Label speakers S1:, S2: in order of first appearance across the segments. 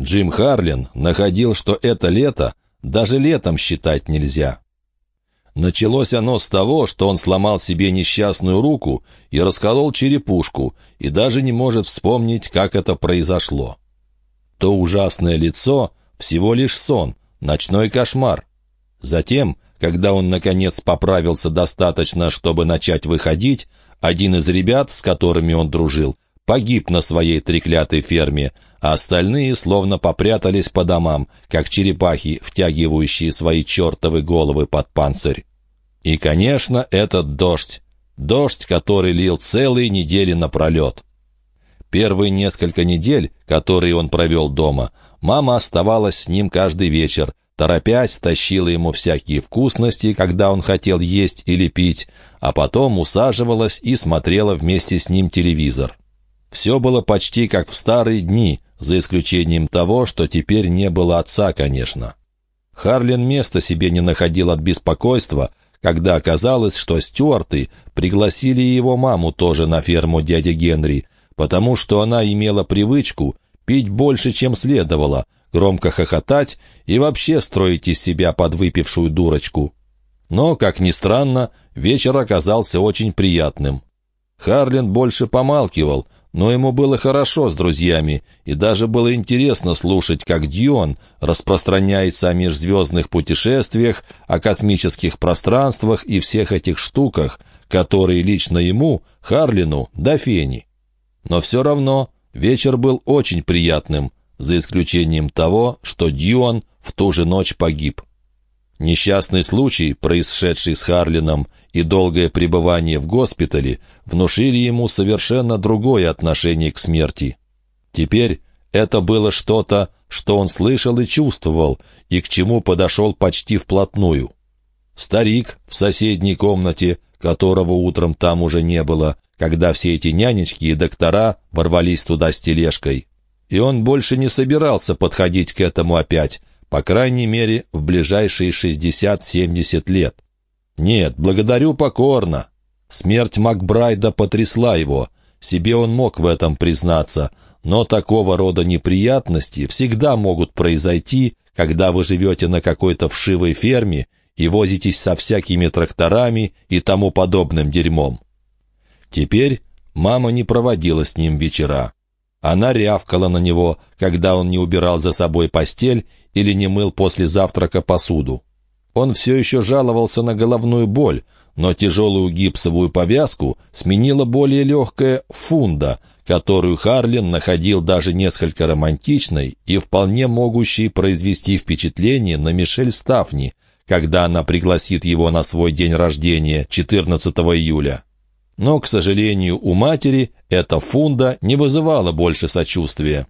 S1: Джим Харлин находил, что это лето даже летом считать нельзя. Началось оно с того, что он сломал себе несчастную руку и расколол черепушку, и даже не может вспомнить, как это произошло. То ужасное лицо — всего лишь сон, ночной кошмар. Затем, когда он, наконец, поправился достаточно, чтобы начать выходить, один из ребят, с которыми он дружил, погиб на своей треклятой ферме, а остальные словно попрятались по домам, как черепахи, втягивающие свои чертовы головы под панцирь. И, конечно, этот дождь. Дождь, который лил целые недели напролет. Первые несколько недель, которые он провел дома, мама оставалась с ним каждый вечер, торопясь, тащила ему всякие вкусности, когда он хотел есть или пить, а потом усаживалась и смотрела вместе с ним телевизор. Все было почти как в старые дни, за исключением того, что теперь не было отца, конечно. Харлин места себе не находил от беспокойства, когда оказалось, что Стюарты пригласили его маму тоже на ферму дяди Генри, потому что она имела привычку пить больше, чем следовало, громко хохотать и вообще строить из себя подвыпившую дурочку. Но, как ни странно, вечер оказался очень приятным. Харлин больше помалкивал, но ему было хорошо с друзьями, и даже было интересно слушать, как Дьон распространяется о межзвездных путешествиях, о космических пространствах и всех этих штуках, которые лично ему, Харлину, до фени. Но все равно вечер был очень приятным, за исключением того, что Дьюан в ту же ночь погиб. Несчастный случай, происшедший с Харлином, и долгое пребывание в госпитале внушили ему совершенно другое отношение к смерти. Теперь это было что-то, что он слышал и чувствовал, и к чему подошел почти вплотную. Старик в соседней комнате, которого утром там уже не было, когда все эти нянечки и доктора ворвались туда с тележкой. И он больше не собирался подходить к этому опять, по крайней мере, в ближайшие 60-70 лет. Нет, благодарю покорно. Смерть Макбрайда потрясла его. Себе он мог в этом признаться, но такого рода неприятности всегда могут произойти, когда вы живете на какой-то вшивой ферме и возитесь со всякими тракторами и тому подобным дерьмом. Теперь мама не проводила с ним вечера. Она рявкала на него, когда он не убирал за собой постель или не мыл после завтрака посуду. Он все еще жаловался на головную боль, но тяжелую гипсовую повязку сменила более легкая фунда, которую Харлин находил даже несколько романтичной и вполне могущей произвести впечатление на Мишель Стафни, когда она пригласит его на свой день рождения, 14 июля. Но, к сожалению, у матери эта фунда не вызывала больше сочувствия.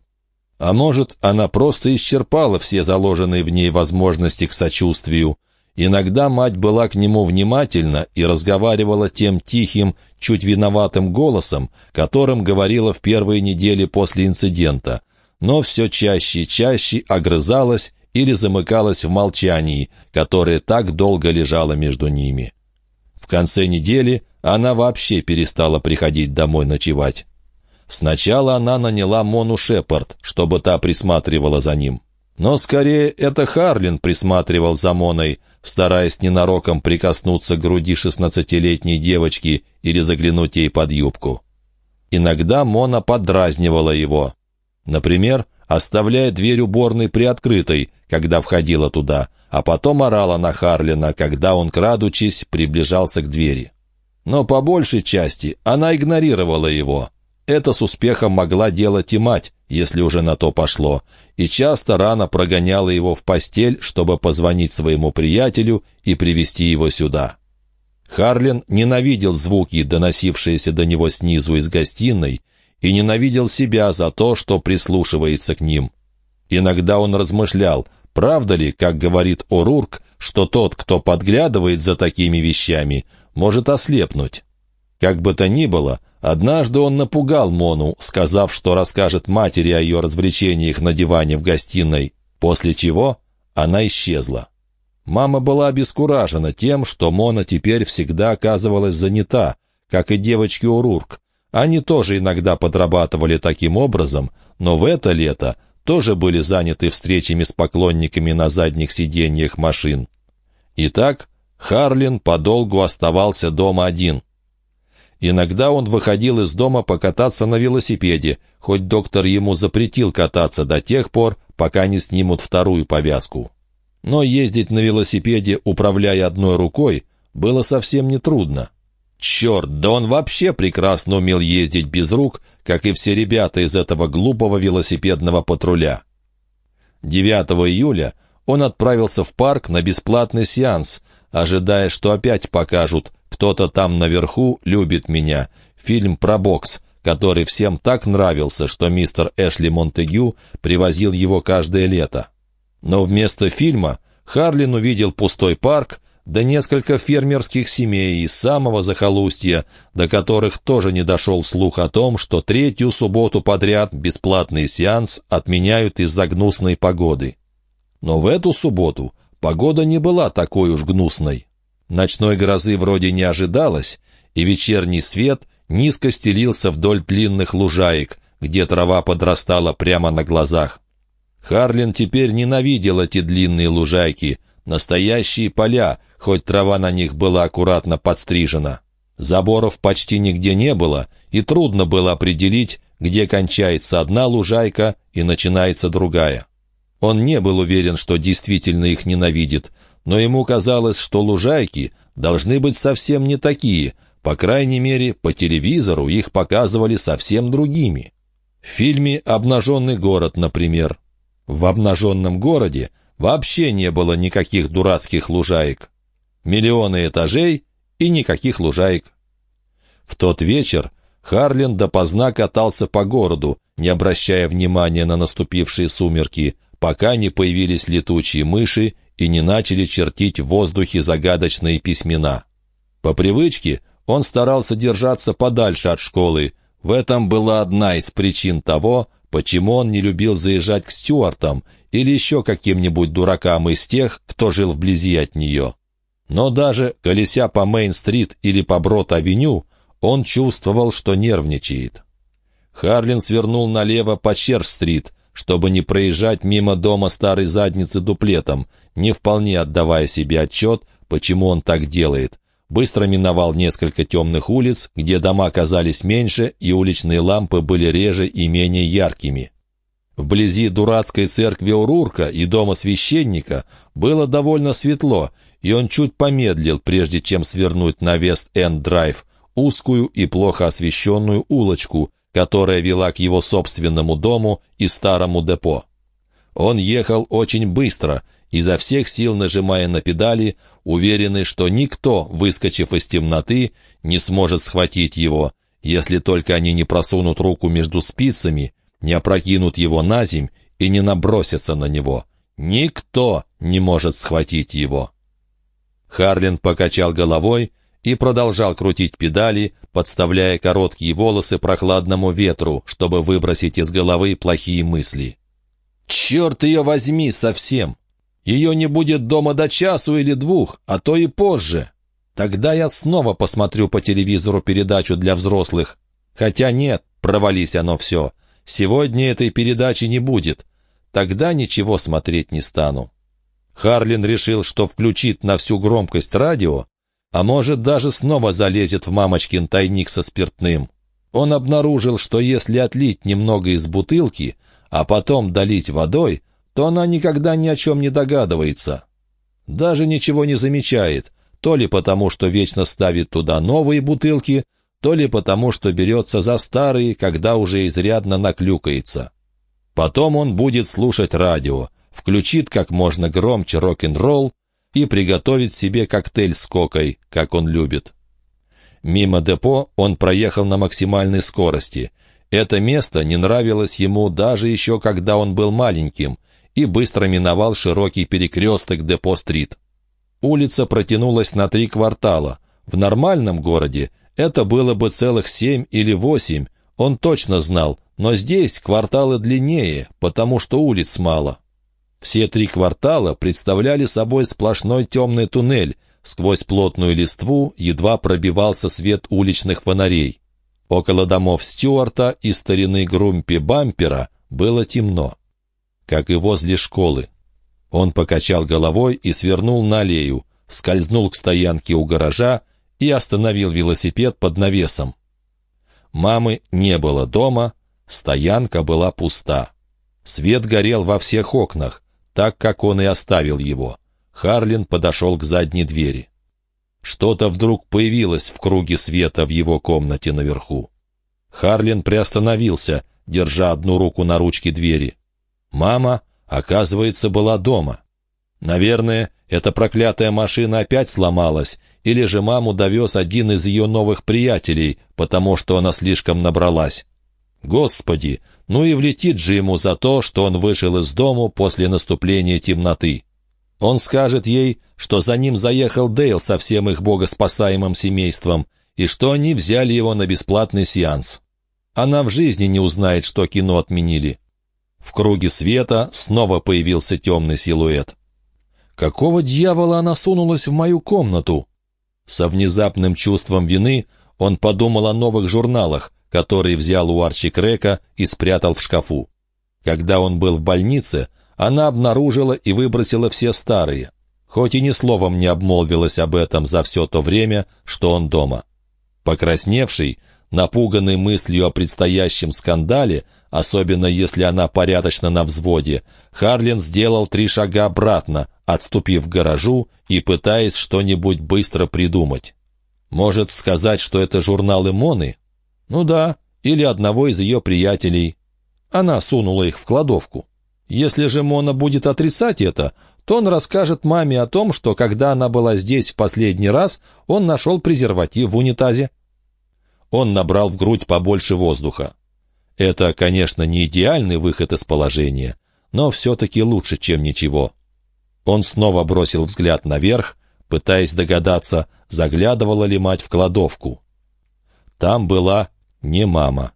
S1: А может, она просто исчерпала все заложенные в ней возможности к сочувствию. Иногда мать была к нему внимательна и разговаривала тем тихим, чуть виноватым голосом, которым говорила в первые недели после инцидента, но все чаще и чаще огрызалась или замыкалась в молчании, которое так долго лежало между ними. В конце недели она вообще перестала приходить домой ночевать. Сначала она наняла Мону Шепард, чтобы та присматривала за ним. Но скорее это Харлин присматривал за Моной, стараясь ненароком прикоснуться к груди шестнадцатилетней девочки или заглянуть ей под юбку. Иногда Мона подразнивала его. Например, оставляя дверь уборной приоткрытой, когда входила туда, а потом орала на Харлина, когда он, крадучись, приближался к двери. Но по большей части она игнорировала его. Это с успехом могла делать и мать, если уже на то пошло, и часто рано прогоняла его в постель, чтобы позвонить своему приятелю и привести его сюда. Харлин ненавидел звуки, доносившиеся до него снизу из гостиной, и ненавидел себя за то, что прислушивается к ним. Иногда он размышлял, правда ли, как говорит Орурк, что тот, кто подглядывает за такими вещами, может ослепнуть. Как бы то ни было, однажды он напугал Мону, сказав, что расскажет матери о ее развлечениях на диване в гостиной, после чего она исчезла. Мама была обескуражена тем, что Мона теперь всегда оказывалась занята, как и девочки Урурк. Они тоже иногда подрабатывали таким образом, но в это лето тоже были заняты встречами с поклонниками на задних сиденьях машин. Итак, Харлин подолгу оставался дома один. Иногда он выходил из дома покататься на велосипеде, хоть доктор ему запретил кататься до тех пор, пока не снимут вторую повязку. Но ездить на велосипеде, управляя одной рукой, было совсем нетрудно. Черт, да он вообще прекрасно умел ездить без рук, как и все ребята из этого глупого велосипедного патруля. 9 июля он отправился в парк на бесплатный сеанс, ожидая, что опять покажут «Кто-то там наверху любит меня», фильм про бокс, который всем так нравился, что мистер Эшли Монтегю привозил его каждое лето. Но вместо фильма Харлин увидел пустой парк, да несколько фермерских семей из самого захолустья, до которых тоже не дошел слух о том, что третью субботу подряд бесплатный сеанс отменяют из-за гнусной погоды. Но в эту субботу погода не была такой уж гнусной. Ночной грозы вроде не ожидалось, и вечерний свет низко стелился вдоль длинных лужаек, где трава подрастала прямо на глазах. Харлин теперь ненавидел эти длинные лужайки, настоящие поля, хоть трава на них была аккуратно подстрижена. Заборов почти нигде не было, и трудно было определить, где кончается одна лужайка и начинается другая. Он не был уверен, что действительно их ненавидит, но ему казалось, что лужайки должны быть совсем не такие, по крайней мере, по телевизору их показывали совсем другими. В фильме «Обнаженный город», например. В «Обнаженном городе» вообще не было никаких дурацких лужаек. Миллионы этажей и никаких лужаек. В тот вечер Харлин допоздна катался по городу, не обращая внимания на наступившие сумерки, пока не появились летучие мыши и не начали чертить в воздухе загадочные письмена. По привычке он старался держаться подальше от школы. В этом была одна из причин того, почему он не любил заезжать к Стюартам или еще каким-нибудь дуракам из тех, кто жил вблизи от нее. Но даже колеся по Мейн-стрит или по Брод-авеню, он чувствовал, что нервничает. Харлин свернул налево по Черч-стрит, чтобы не проезжать мимо дома старой задницы дуплетом, не вполне отдавая себе отчет, почему он так делает. Быстро миновал несколько темных улиц, где дома казались меньше и уличные лампы были реже и менее яркими. Вблизи дурацкой церкви Урурка и дома священника было довольно светло, и он чуть помедлил, прежде чем свернуть на Вест-Энд-Драйв, узкую и плохо освещенную улочку, которая вела к его собственному дому и старому депо. Он ехал очень быстро, изо всех сил нажимая на педали, уверенный, что никто, выскочив из темноты, не сможет схватить его, если только они не просунут руку между спицами, не опрокинут его на земь и не набросятся на него. Никто не может схватить его. Харлин покачал головой и продолжал крутить педали, подставляя короткие волосы прохладному ветру, чтобы выбросить из головы плохие мысли. «Черт ее возьми совсем! Ее не будет дома до часу или двух, а то и позже. Тогда я снова посмотрю по телевизору передачу для взрослых. Хотя нет, провались оно все. Сегодня этой передачи не будет. Тогда ничего смотреть не стану». Харлин решил, что включит на всю громкость радио, а может даже снова залезет в мамочкин тайник со спиртным. Он обнаружил, что если отлить немного из бутылки, а потом долить водой, то она никогда ни о чем не догадывается. Даже ничего не замечает, то ли потому, что вечно ставит туда новые бутылки, то ли потому, что берется за старые, когда уже изрядно наклюкается. Потом он будет слушать радио, включит как можно громче рок-н-ролл и приготовит себе коктейль с кокой, как он любит. Мимо депо он проехал на максимальной скорости. Это место не нравилось ему даже еще когда он был маленьким, и быстро миновал широкий перекресток Депо-стрит. Улица протянулась на три квартала. В нормальном городе это было бы целых семь или восемь, он точно знал, но здесь кварталы длиннее, потому что улиц мало. Все три квартала представляли собой сплошной темный туннель, сквозь плотную листву едва пробивался свет уличных фонарей. Около домов Стюарта и старины Грумпи Бампера было темно. как и возле школы. Он покачал головой и свернул на аллею, скользнул к стоянке у гаража и остановил велосипед под навесом. Мамы не было дома, стоянка была пуста. Свет горел во всех окнах, так как он и оставил его. Харлин подошел к задней двери. Что-то вдруг появилось в круге света в его комнате наверху. Харлин приостановился, держа одну руку на ручке двери. Мама, оказывается, была дома. Наверное, эта проклятая машина опять сломалась, или же маму довез один из ее новых приятелей, потому что она слишком набралась. Господи, ну и влетит же ему за то, что он вышел из дому после наступления темноты. Он скажет ей, что за ним заехал Дейл со всем их богоспасаемым семейством, и что они взяли его на бесплатный сеанс. Она в жизни не узнает, что кино отменили. В круге света снова появился темный силуэт. Какого дьявола она сунулась в мою комнату? Со внезапным чувством вины он подумал о новых журналах, которые взял у Арчи Крека и спрятал в шкафу. Когда он был в больнице, она обнаружила и выбросила все старые, хоть и ни словом не обмолвилась об этом за все то время, что он дома. Покрасневший, напуганный мыслью о предстоящем скандале, особенно если она порядочно на взводе, Харлин сделал три шага обратно, отступив к гаражу и пытаясь что-нибудь быстро придумать. Может сказать, что это журналы Моны? Ну да, или одного из ее приятелей. Она сунула их в кладовку. Если же Мона будет отрицать это, то он расскажет маме о том, что когда она была здесь в последний раз, он нашел презерватив в унитазе. Он набрал в грудь побольше воздуха. Это, конечно, не идеальный выход из положения, но все-таки лучше, чем ничего. Он снова бросил взгляд наверх, пытаясь догадаться, заглядывала ли мать в кладовку. Там была не мама.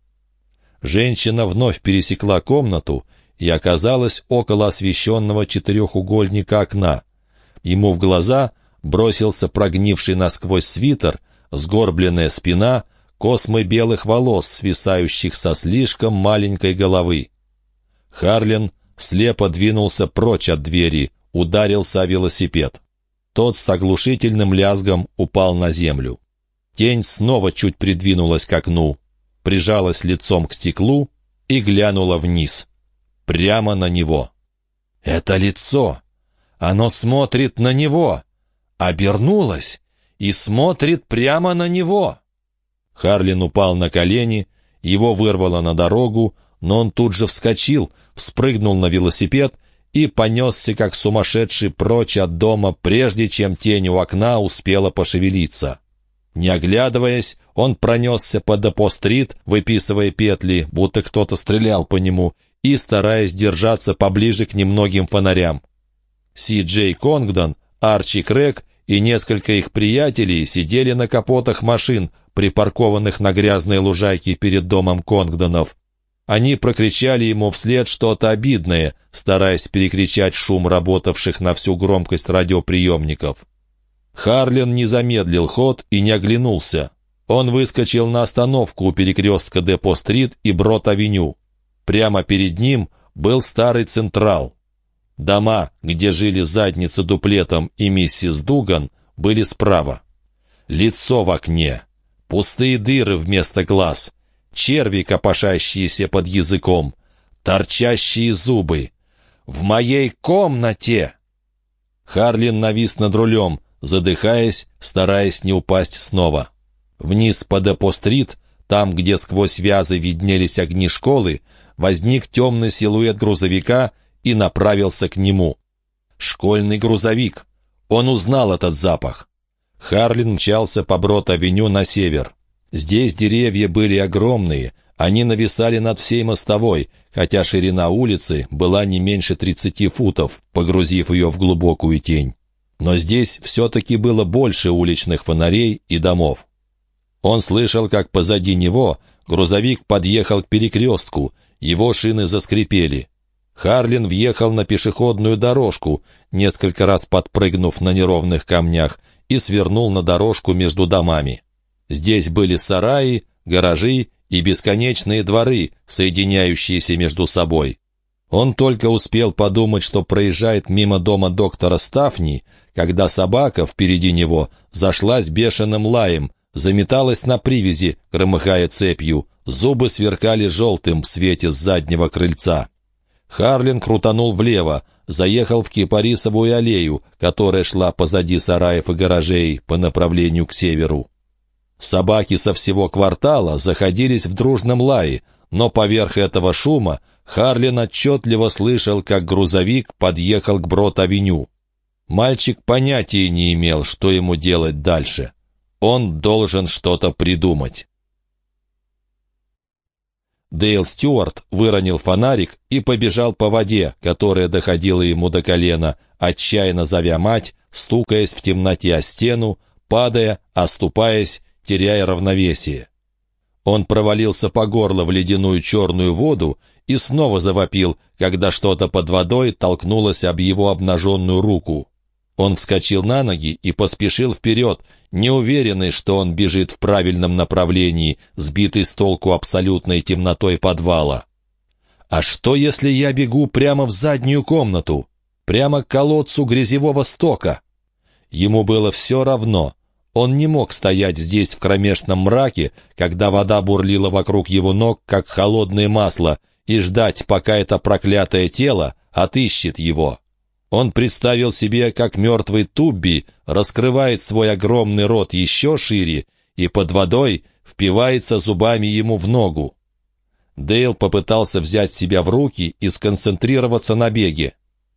S1: Женщина вновь пересекла комнату и оказалась около освещенного четырехугольника окна. Ему в глаза бросился прогнивший насквозь свитер, сгорбленная спина, космы белых волос, свисающих со слишком маленькой головы. Харлин слепо двинулся прочь от двери, ударился о велосипед. Тот с оглушительным лязгом упал на землю. Тень снова чуть придвинулась к окну, прижалась лицом к стеклу и глянула вниз, прямо на него. «Это лицо! Оно смотрит на него!» Обернулась и смотрит прямо на него. Харлин упал на колени, его вырвало на дорогу, но он тут же вскочил, вспрыгнул на велосипед и понесся, как сумасшедший, прочь от дома, прежде чем тень у окна успела пошевелиться. Не оглядываясь, он пронесся по Депо-стрит, выписывая петли, будто кто-то стрелял по нему, и стараясь держаться поближе к немногим фонарям. Си Джей Конгдон, Арчи Крэг и несколько их приятелей сидели на капотах машин, припаркованных на грязной лужайке перед домом Конгдонов. Они прокричали ему вслед что-то обидное, стараясь перекричать шум работавших на всю громкость радиоприемников. Харлин не замедлил ход и не оглянулся. Он выскочил на остановку у перекрестка Депо-стрит и Брод-авеню. Прямо перед ним был старый Централ. Дома, где жили задница дуплетом и миссис Дуган, были справа. Лицо в окне, пустые дыры вместо глаз, черви, копошащиеся под языком, торчащие зубы. «В моей комнате!» Харлин навис над рулем, задыхаясь, стараясь не упасть снова. Вниз по Депо-стрит, там, где сквозь вязы виднелись огни школы, возник темный силуэт грузовика и направился к нему. Школьный грузовик. Он узнал этот запах. Харлин мчался по Брод-авеню на север. Здесь деревья были огромные, они нависали над всей мостовой, хотя ширина улицы была не меньше 30 футов, погрузив ее в глубокую тень. Но здесь все-таки было больше уличных фонарей и домов. Он слышал, как позади него грузовик подъехал к перекрестку, его шины заскрипели. Харлин въехал на пешеходную дорожку, несколько раз подпрыгнув на неровных камнях, и свернул на дорожку между домами. Здесь были сараи, гаражи и бесконечные дворы, соединяющиеся между собой. Он только успел подумать, что проезжает мимо дома доктора Стафни, когда собака впереди него зашлась бешеным лаем, заметалась на привязи, громыхая цепью, зубы сверкали желтым в свете с заднего крыльца. Харлин крутанул влево, заехал в Кипарисовую аллею, которая шла позади сараев и гаражей по направлению к северу. Собаки со всего квартала заходились в дружном лае, но поверх этого шума Харлин отчетливо слышал, как грузовик подъехал к Брод-авеню. Мальчик понятия не имел, что ему делать дальше. Он должен что-то придумать. Дейл Стюарт выронил фонарик и побежал по воде, которая доходила ему до колена, отчаянно зовя мать, стукаясь в темноте о стену, падая, оступаясь, теряя равновесие. Он провалился по горло в ледяную черную воду и снова завопил, когда что-то под водой толкнулось об его обнаженную руку. Он вскочил на ноги и поспешил вперед, неуверенный, что он бежит в правильном направлении, сбитый с толку абсолютной темнотой подвала. «А что, если я бегу прямо в заднюю комнату? Прямо к колодцу грязевого стока?» Ему было все равно. Он не мог стоять здесь в кромешном мраке, когда вода бурлила вокруг его ног, как холодное масло, и ждать, пока это проклятое тело отыщет его. Он представил себе, как мертвый Тубби раскрывает свой огромный рот еще шире и под водой впивается зубами ему в ногу. Дейл попытался взять себя в руки и сконцентрироваться на беге.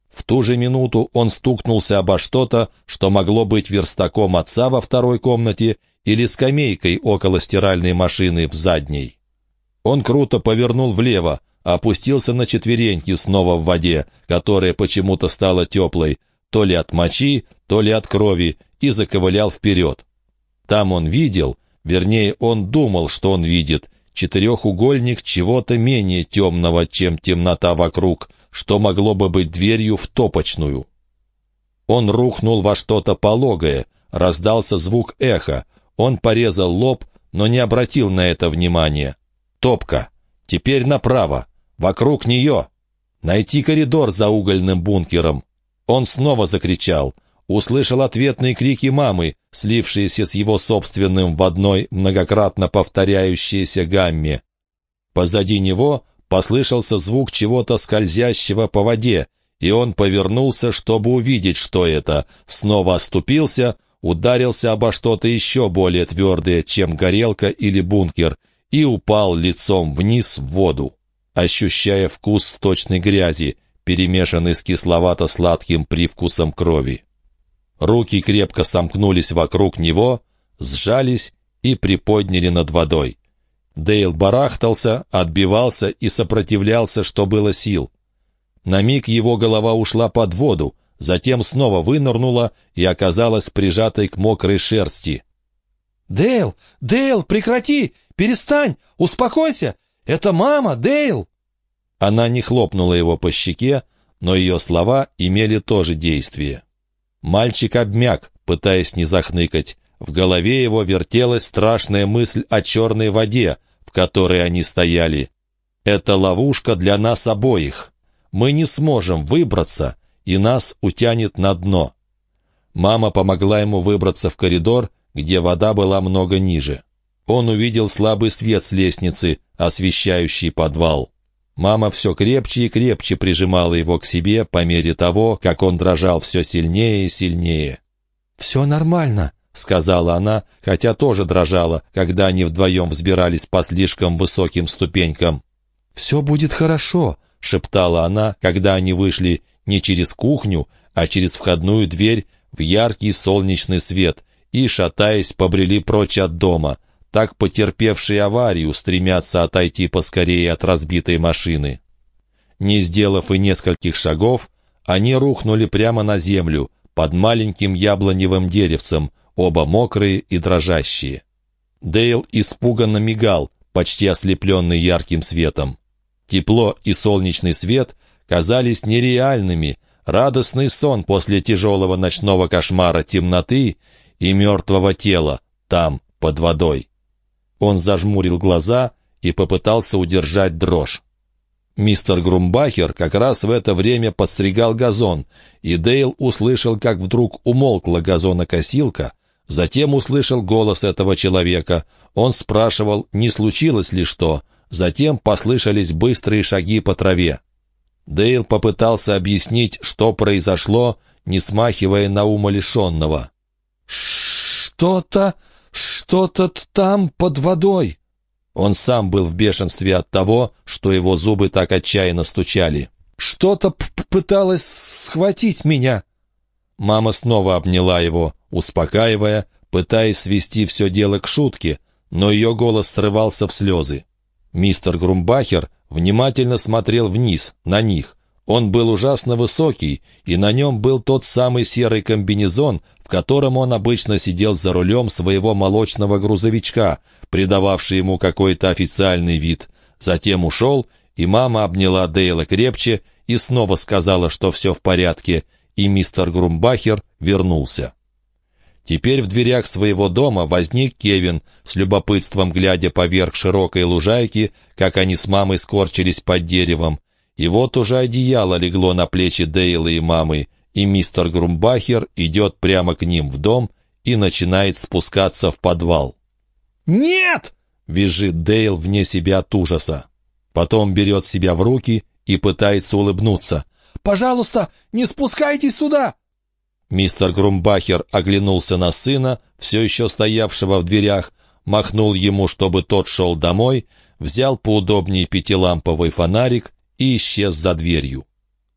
S1: В ту же минуту он стукнулся обо что-то, что могло быть верстаком отца во второй комнате или скамейкой около стиральной машины в задней. Он круто повернул влево, опустился на четвереньки снова в воде, которая почему-то стала теплой, то ли от мочи, то ли от крови, и заковылял вперед. Там он видел, вернее, он думал, что он видит, четырехугольник чего-то менее темного, чем темнота вокруг, что могло бы быть дверью в топочную. Он рухнул во что-то пологое, раздался звук эха, он порезал лоб, но не обратил на это внимания. Топка. Теперь направо. Вокруг нее. Найти коридор за угольным бункером. Он снова закричал. Услышал ответные крики мамы, слившиеся с его собственным в одной многократно повторяющейся гамме. Позади него послышался звук чего-то скользящего по воде, и он повернулся, чтобы увидеть, что это. Снова оступился, ударился обо что-то еще более твердое, чем горелка или бункер, и упал лицом вниз в воду ощущая вкус сточной грязи, перемешанный с кисловато-сладким привкусом крови. Руки крепко сомкнулись вокруг него, сжались и приподняли над водой. Дейл барахтался, отбивался и сопротивлялся, что было сил. На миг его голова ушла под воду, затем снова вынырнула и оказалась прижатой к мокрой шерсти. «Дейл! Дейл, прекрати! Перестань! Успокойся! «Это мама, Дейл!» Она не хлопнула его по щеке, но ее слова имели тоже действие. Мальчик обмяк, пытаясь не захныкать. В голове его вертелась страшная мысль о черной воде, в которой они стояли. «Это ловушка для нас обоих. Мы не сможем выбраться, и нас утянет на дно». Мама помогла ему выбраться в коридор, где вода была много ниже. Он увидел слабый свет с лестницы, освещающий подвал. Мама все крепче и крепче прижимала его к себе по мере того, как он дрожал все сильнее и сильнее. «Все нормально», — сказала она, хотя тоже дрожала, когда они вдвоем взбирались по слишком высоким ступенькам. «Все будет хорошо», — шептала она, когда они вышли не через кухню, а через входную дверь в яркий солнечный свет и, шатаясь, побрели прочь от дома — так потерпевшие аварию стремятся отойти поскорее от разбитой машины. Не сделав и нескольких шагов, они рухнули прямо на землю, под маленьким яблоневым деревцем, оба мокрые и дрожащие. Дейл испуганно мигал, почти ослепленный ярким светом. Тепло и солнечный свет казались нереальными, радостный сон после тяжелого ночного кошмара темноты и мертвого тела там, под водой. Он зажмурил глаза и попытался удержать дрожь. Мистер Грумбахер как раз в это время подстригал газон, и Дейл услышал, как вдруг умолкла газонокосилка, затем услышал голос этого человека. Он спрашивал, не случилось ли что, затем послышались быстрые шаги по траве. Дейл попытался объяснить, что произошло, не смахивая на умалишенного.
S2: «Что-то, что-то там под водой!»
S1: Он сам был в бешенстве от того, что его зубы так отчаянно стучали.
S2: «Что-то пыталось схватить меня!»
S1: Мама снова обняла его, успокаивая, пытаясь свести все дело к шутке, но ее голос срывался в слезы. Мистер Грумбахер внимательно смотрел вниз, на них. Он был ужасно высокий, и на нем был тот самый серый комбинезон, в котором он обычно сидел за рулем своего молочного грузовичка, придававший ему какой-то официальный вид. Затем ушел, и мама обняла Дейла крепче и снова сказала, что все в порядке, и мистер Грумбахер вернулся. Теперь в дверях своего дома возник Кевин, с любопытством глядя поверх широкой лужайки, как они с мамой скорчились под деревом. И вот уже одеяло легло на плечи Дейла и мамы, и мистер Грумбахер идет прямо к ним в дом и начинает спускаться в подвал.
S2: «Нет!»
S1: — визжит Дейл вне себя от ужаса. Потом берет себя в руки и пытается улыбнуться.
S2: «Пожалуйста, не спускайтесь туда!»
S1: Мистер Грумбахер оглянулся на сына, все еще стоявшего в дверях, махнул ему, чтобы тот шел домой, взял поудобнее пятиламповый фонарик и исчез за дверью.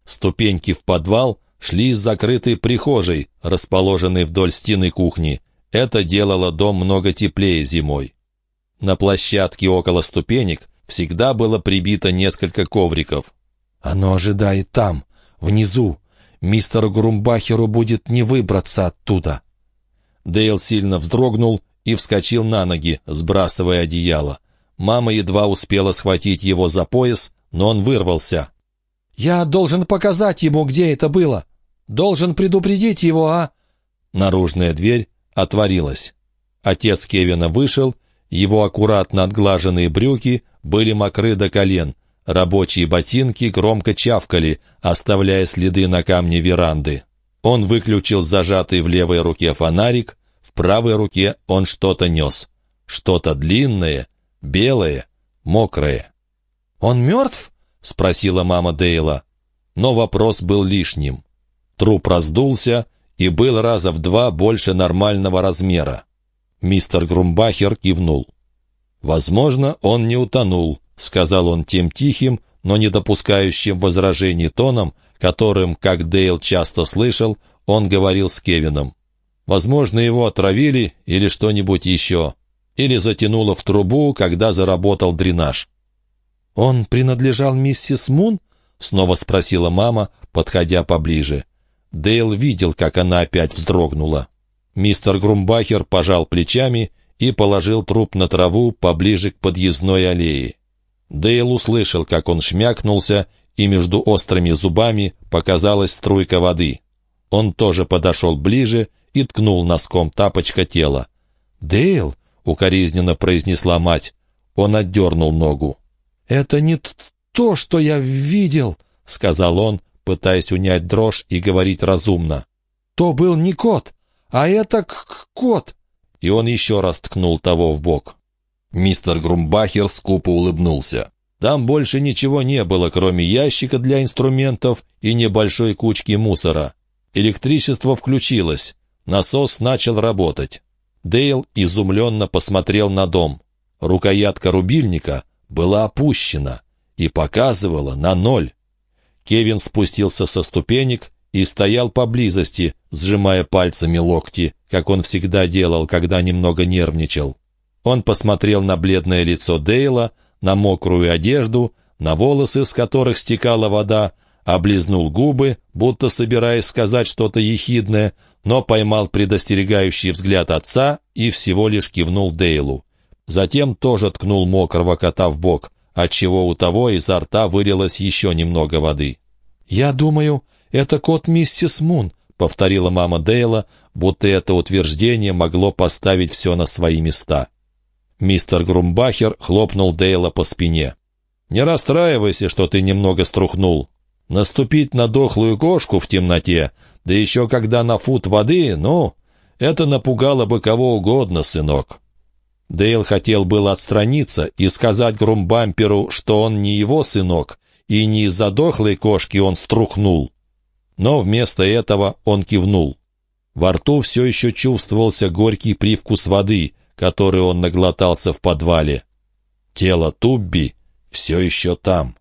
S1: Ступеньки в подвал шли из закрытой прихожей, расположенной вдоль стены кухни. Это делало дом много теплее зимой. На площадке около ступенек всегда было прибито несколько ковриков.
S2: «Оно ожидает там, внизу. Мистеру Грумбахеру будет не выбраться оттуда».
S1: Дейл сильно вздрогнул и вскочил на ноги, сбрасывая одеяло. Мама едва успела схватить его за пояс, но он вырвался.
S2: «Я должен показать ему, где это было. Должен предупредить его, а...»
S1: Наружная дверь отворилась. Отец Кевина вышел, его аккуратно отглаженные брюки были мокры до колен, рабочие ботинки громко чавкали, оставляя следы на камне веранды. Он выключил зажатый в левой руке фонарик, в правой руке он что-то нес. Что-то длинное, белое, мокрое.
S2: «Он мертв?»
S1: — спросила мама Дейла. Но вопрос был лишним. Труп раздулся и был раза в два больше нормального размера. Мистер Грумбахер кивнул. «Возможно, он не утонул», — сказал он тем тихим, но не допускающим возражений тоном, которым, как Дейл часто слышал, он говорил с Кевином. «Возможно, его отравили или что-нибудь еще, или затянуло в трубу, когда заработал дренаж».
S2: «Он принадлежал миссис Мун?» — снова спросила мама, подходя поближе.
S1: Дейл видел, как она опять вздрогнула. Мистер Грумбахер пожал плечами и положил труп на траву поближе к подъездной аллее. Дейл услышал, как он шмякнулся, и между острыми зубами показалась струйка воды. Он тоже подошел ближе и ткнул носком тапочка тело.
S2: «Дейл!» — укоризненно произнесла мать. Он отдернул ногу. «Это не то, что я видел», — сказал он, пытаясь унять дрожь и говорить разумно. «То был не кот, а это кот».
S1: И он еще раз ткнул того в бок. Мистер Грумбахер скупо улыбнулся. Там больше ничего не было, кроме ящика для инструментов и небольшой кучки мусора. Электричество включилось. Насос начал работать. Дейл изумленно посмотрел на дом. Рукоятка рубильника была опущена и показывала на ноль. Кевин спустился со ступенек и стоял поблизости, сжимая пальцами локти, как он всегда делал, когда немного нервничал. Он посмотрел на бледное лицо Дейла, на мокрую одежду, на волосы, с которых стекала вода, облизнул губы, будто собираясь сказать что-то ехидное, но поймал предостерегающий взгляд отца и всего лишь кивнул Дейлу. Затем тоже ткнул мокрого кота в бок, отчего у того изо рта вылилось еще немного воды.
S2: «Я думаю, это кот миссис Мун», — повторила мама Дейла, будто это утверждение могло поставить все на свои места. Мистер Грумбахер хлопнул Дейла по спине.
S1: Не расстраивайся, что ты немного струхнул. Наступить на дохлую кошку в темноте, да еще когда на фут воды, ну, это напугало бы кого угодно, сынок». Дейл хотел было отстраниться и сказать Грумбамперу, что он не его сынок, и не из-за дохлой кошки он струхнул. Но вместо этого он кивнул. Во рту все еще чувствовался горький привкус воды, который он наглотался в подвале. Тело Тубби все еще там.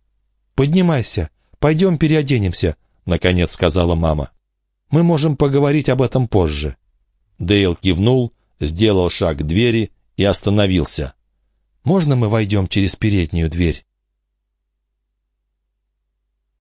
S2: «Поднимайся, пойдем переоденемся», — наконец сказала мама. «Мы можем поговорить об этом позже».
S1: Дейл кивнул, сделал шаг к двери и остановился.
S2: «Можно мы войдем через переднюю дверь?»